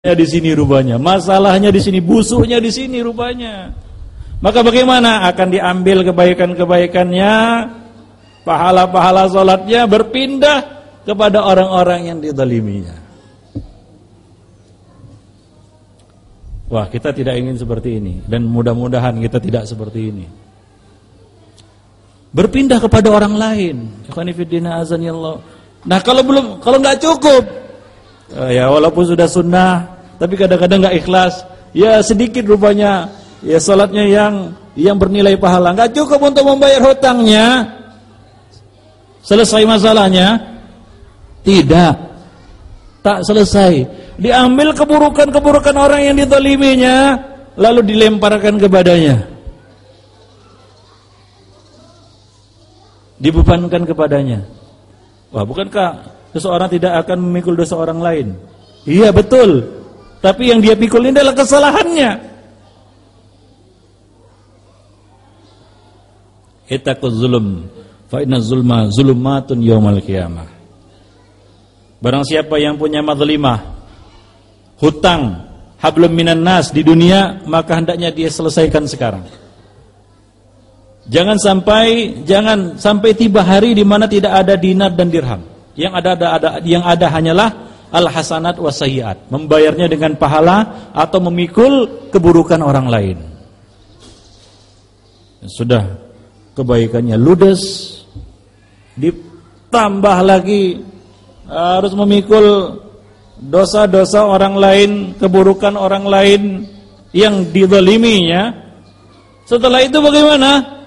di sini rupanya, masalahnya di sini, busuknya di sini rupanya. Maka bagaimana akan diambil kebaikan-kebaikannya, pahala-pahala salatnya berpindah kepada orang-orang yang didaliminya. Wah, kita tidak ingin seperti ini dan mudah-mudahan kita tidak seperti ini. Berpindah kepada orang lain. Nah, kalau belum kalau nggak cukup, ya walaupun sudah sunnah tapi kadang-kadang nggak ikhlas. Ya sedikit rupanya ya salatnya yang yang bernilai pahala. Nggak cukup untuk membayar hutangnya. Selesai masalahnya? Tidak. Tak selesai. Diambil keburukan-keburukan orang yang ditoliminya lalu dilemparkan kepadanya dibebankan kepadanya. Wah bukankah seseorang tidak akan memikul dosa orang lain. Iya betul. Tapi yang dia pikul ini adalah kesalahannya. Ittaquz zulum fa inna zulma zulumatun yaumal qiyamah. Barang siapa yang punya madlimah, hutang, hablum minan nas di dunia, maka hendaknya dia selesaikan sekarang. Jangan sampai jangan sampai tiba hari di mana tidak ada dinar dan dirham. Yang ada ada, ada yang ada hanyalah al hasanat wasaiat, membayarnya dengan pahala atau memikul keburukan orang lain. Sudah kebaikannya ludes ditambah lagi harus memikul dosa-dosa orang lain, keburukan orang lain yang dizaliminya. Setelah itu bagaimana?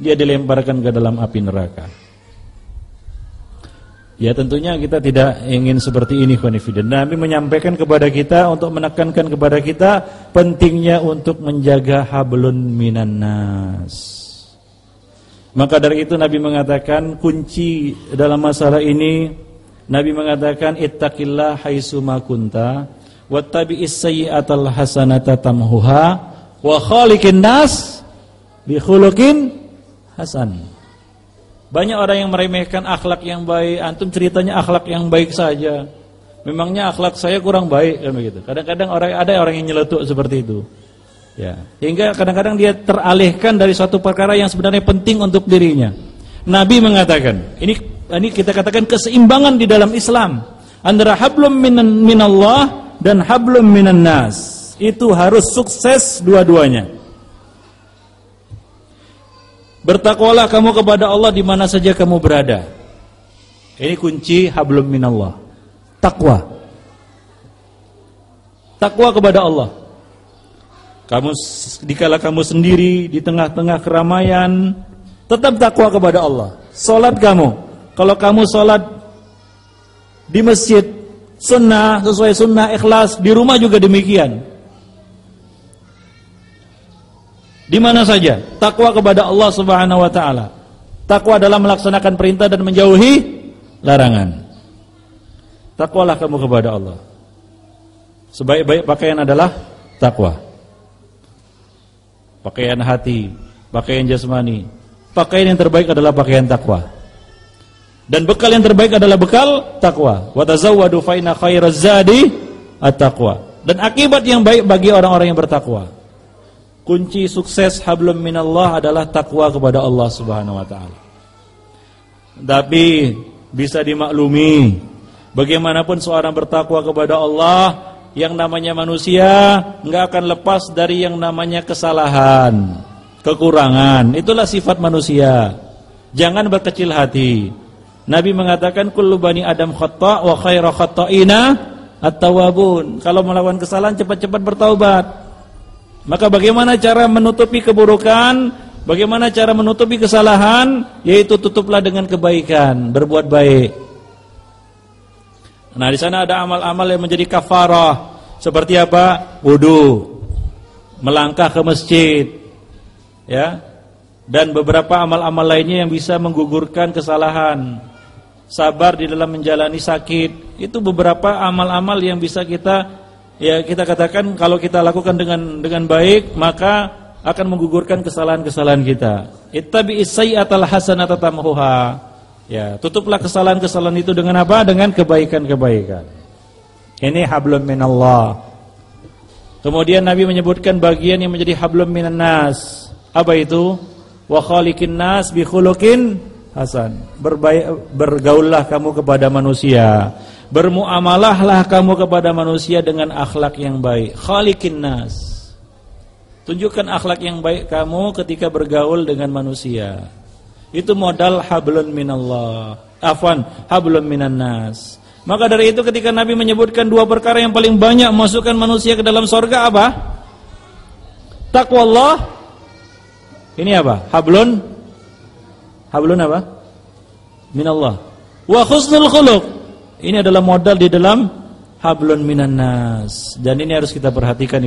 Dia dilemparkan ke dalam api neraka. Ya tentunya kita tidak ingin seperti ini Khonifidin Nabi menyampaikan kepada kita untuk menekankan kepada kita pentingnya untuk menjaga hablun minan nas. Maka dari itu Nabi mengatakan kunci dalam masalah ini Nabi mengatakan ittaqillah haitsu ma kunta wattabi'is sayyi'atal hasanata tamhuha wa khaliqin nas bi khuluqin hasan. Banyak orang yang meremehkan akhlak yang baik. Antum ceritanya akhlak yang baik saja. Memangnya akhlak saya kurang baik kan begitu. Kadang-kadang orang ada orang yang nyeletuk seperti itu. Ya, hingga kadang-kadang dia teralihkan dari suatu perkara yang sebenarnya penting untuk dirinya. Nabi mengatakan, ini ini kita katakan keseimbangan di dalam Islam antara hablum minan minallah dan hablum minan nas. Itu harus sukses dua-duanya. Bertakwalah kamu kepada Allah di mana saja kamu berada. Ini kunci hablum minallah. Takwa. Takwa kepada Allah. Kamu dikala kamu sendiri di tengah-tengah keramaian, tetap takwa kepada Allah. Salat kamu. Kalau kamu salat di masjid sunnah sesuai sunnah ikhlas, di rumah juga demikian. Di mana saja takwa kepada Allah Subhanahu wa taala. Takwa dalam melaksanakan perintah dan menjauhi larangan. Takwalah kamu kepada Allah. Sebaik-baik pakaian adalah takwa. Pakaian hati, pakaian jasmani. Pakaian yang terbaik adalah pakaian takwa. Dan bekal yang terbaik adalah bekal takwa. Wa tazawwadu fa inna khairaz zadi at-taqwa. Dan akibat yang baik bagi orang-orang yang bertakwa. Kunci sukses hablum minallah adalah takwa kepada Allah Subhanahu wa taala. Tapi bisa dimaklumi bagaimanapun seorang bertakwa kepada Allah yang namanya manusia enggak akan lepas dari yang namanya kesalahan, kekurangan. Itulah sifat manusia. Jangan berkecil hati. Nabi mengatakan kullu bani Adam khata' wa khairu khata'ina at-tawwabun. Kalau melakukan kesalahan cepat-cepat bertaubat. Maka bagaimana cara menutupi keburukan? Bagaimana cara menutupi kesalahan? Yaitu tutuplah dengan kebaikan, berbuat baik. Nah, di sana ada amal-amal yang menjadi kafarah. Seperti apa? Wudu. Melangkah ke masjid. Ya. Dan beberapa amal-amal lainnya yang bisa menggugurkan kesalahan. Sabar di dalam menjalani sakit. Itu beberapa amal-amal yang bisa kita ya kita katakan kalau kita lakukan dengan dengan baik maka akan menggugurkan kesalahan-kesalahan kita. Ittabi'is sayyi'atal hasanata tamhuha. Ya, tutuplah kesalahan-kesalahan itu dengan apa? Dengan kebaikan-kebaikan. Ini hablum minallah. Kemudian Nabi menyebutkan bagian yang menjadi hablum minan nas. Apa itu? Wa khaliqin nas bi khuluqin hasan. Berbaik, bergaullah kamu kepada manusia. Bermuamalahlah kamu kepada manusia dengan akhlak yang baik. Khaliqin nas. Tunjukkan akhlak yang baik kamu ketika bergaul dengan manusia. Itu modal hablun minallah. Afwan, hablum minan nas. Maka dari itu ketika Nabi menyebutkan dua perkara yang paling banyak masukkan manusia ke dalam sorga apa? Takwa Allah. Ini apa? Hablun. Hablun apa? Minallah. Wa khusnul khuluq. Ini adalah modal di dalam hablun minan nas. Dan ini harus kita perhatikan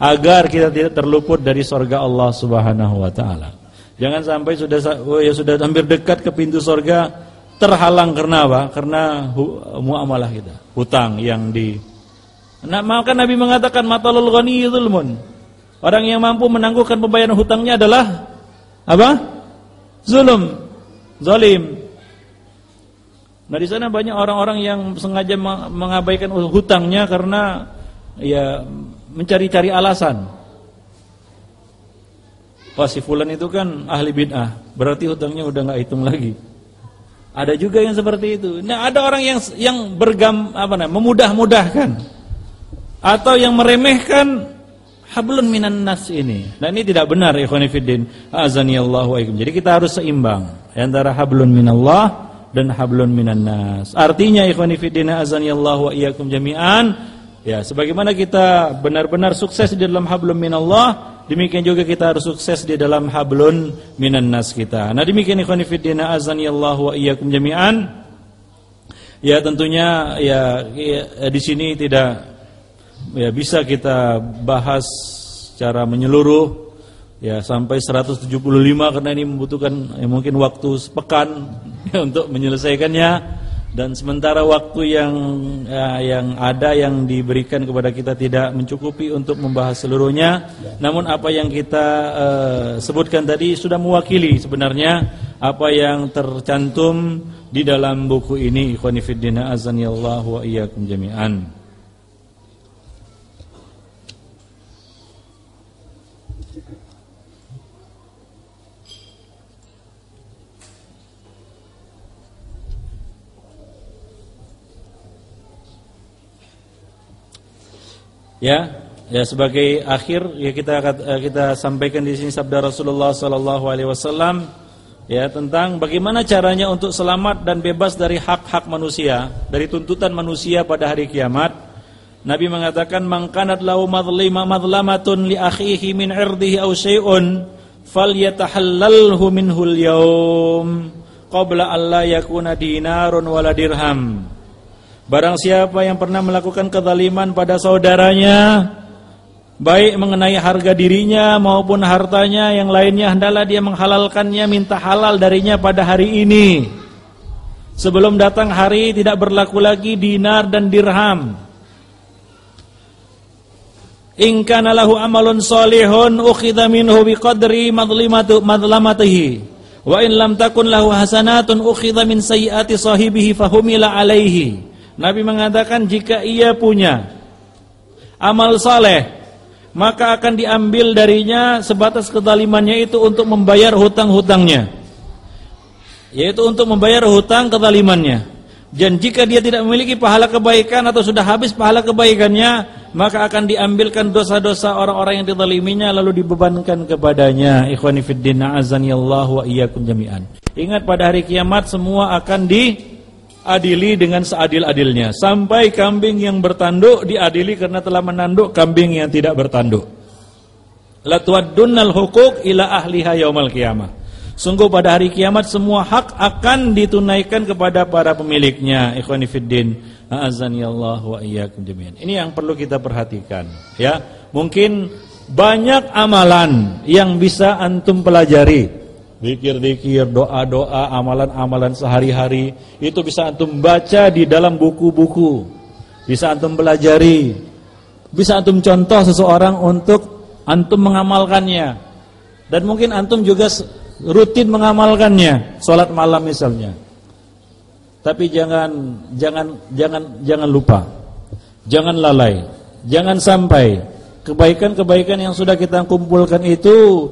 agar kita tidak terluput dari sorga Allah Subhanahu wa taala. Jangan sampai sudah oh ya sudah hampir dekat ke pintu sorga terhalang karena apa? Karena muamalah kita, hutang yang di Nah, maka Nabi mengatakan matalul ghani zulmun. Orang yang mampu menangguhkan pembayaran hutangnya adalah apa? Zulum, zalim. Nah, di sana banyak orang-orang yang sengaja mengabaikan hutangnya karena ya mencari-cari alasan. Wah, si fulan itu kan ahli bid'ah, berarti hutangnya udah nggak hitung lagi. Ada juga yang seperti itu. Nah, ada orang yang yang bergam apa namanya, memudah-mudahkan atau yang meremehkan hablun minan nas ini. Nah, ini tidak benar ikhwan fillah. Azanillahu Jadi kita harus seimbang antara hablun minallah dan hablun minan nas. Artinya ikhwan fillah azanillahu wa iyyakum jami'an ya sebagaimana kita benar-benar sukses di dalam hablum minallah Demikian juga kita harus sukses di dalam hablun minan nas kita. Nah demikian ikhwan fillah azanillahu wa iyyakum jami'an. Ya tentunya ya, ya di sini tidak ya bisa kita bahas secara menyeluruh ya sampai 175 karena ini membutuhkan ya, mungkin waktu sepekan untuk menyelesaikannya. Dan sementara waktu yang ya, yang ada yang diberikan kepada kita tidak mencukupi untuk membahas seluruhnya. Namun apa yang kita uh, sebutkan tadi sudah mewakili sebenarnya apa yang tercantum di dalam buku ini. Ikhwanifiddina azanillahu wa iyyakum jami'an Ya, ya sebagai akhir ya kita eh, kita sampaikan di sini sabda Rasulullah sallallahu alaihi wasallam ya tentang bagaimana caranya untuk selamat dan bebas dari hak-hak manusia, dari tuntutan manusia pada hari kiamat. Nabi mengatakan man kanat lahu madlima madlamatun li akhihi min irdihi aw syai'un falyatahallalhu minhu al-yawm qabla alla yakuna dinarun wala dirham. Barang siapa yang pernah melakukan kezaliman pada saudaranya Baik mengenai harga dirinya maupun hartanya yang lainnya Hendaklah dia menghalalkannya minta halal darinya pada hari ini. Sebelum datang hari tidak berlaku lagi dinar dan dirham. In kana lahu amalun salihun ukhidha minhu biqadri madlimatu madlamatihi. Wa in lam takun lahu hasanatun ukhidha min sayyiati sahibihi fahumila alaihi Nabi mengatakan jika ia punya amal saleh maka akan diambil darinya sebatas kezalimannya itu untuk membayar hutang-hutangnya. Yaitu untuk membayar hutang kezalimannya. Dan jika dia tidak memiliki pahala kebaikan atau sudah habis pahala kebaikannya, maka akan diambilkan dosa-dosa orang-orang yang dizaliminya lalu dibebankan kepadanya. Ikhwani fid din, azanillahu wa iyyakum jami'an. Ingat pada hari kiamat semua akan di adili dengan seadil-adilnya. Sampai kambing yang bertanduk diadili karena telah menanduk kambing yang tidak bertanduk. La tuaddunnal huquq ila ahliha yaumal qiyamah. Sungguh pada hari kiamat semua hak akan ditunaikan kepada para pemiliknya. Ikhwani fiddin Allah wa iyyakum jami'an. Ini yang perlu kita perhatikan ya. Mungkin banyak amalan yang bisa antum pelajari Zikir-zikir, doa-doa, amalan-amalan sehari-hari Itu bisa antum baca di dalam buku-buku. Bisa antum pelajari. Bisa antum contoh seseorang untuk antum mengamalkannya. Dan mungkin antum juga rutin mengamalkannya Sholat malam misalnya. Tapi jangan jangan jangan jangan lupa. Jangan lalai. Jangan sampai. Kebaikan-kebaikan yang sudah kita kumpulkan itu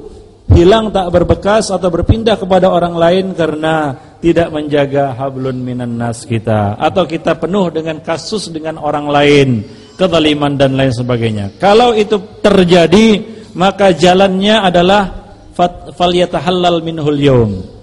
hilang tak berbekas atau berpindah kepada orang lain karena tidak menjaga hablun minan nas kita atau kita penuh dengan kasus dengan orang lain, kezaliman dan lain sebagainya. Kalau itu terjadi, maka jalannya adalah falyatahallal minhul yaum